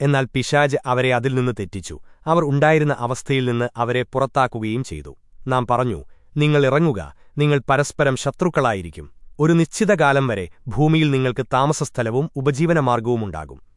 എന്നാൽ പിശാജ് അവരെ അതിൽ നിന്ന് തെറ്റിച്ചു. അവർ ഉണ്ടായിരുന്ന അവസ്ഥയിൽ നിന്ന് അവരെ പുറത്താക്കുകയും ചെയ്തു. നാം പറഞ്ഞു നിങ്ങൾ ഇറങ്ങുക. നിങ്ങൾ പരസ്പരം ശത്രുക്കളായിരിക്കും. ഒരു നിശ്ചിത കാലം വരെ ഭൂമിയിൽ നിങ്ങൾക്ക് താമസസ്ഥലവും ഉപജീവനമാർഗവുമുണ്ടാകും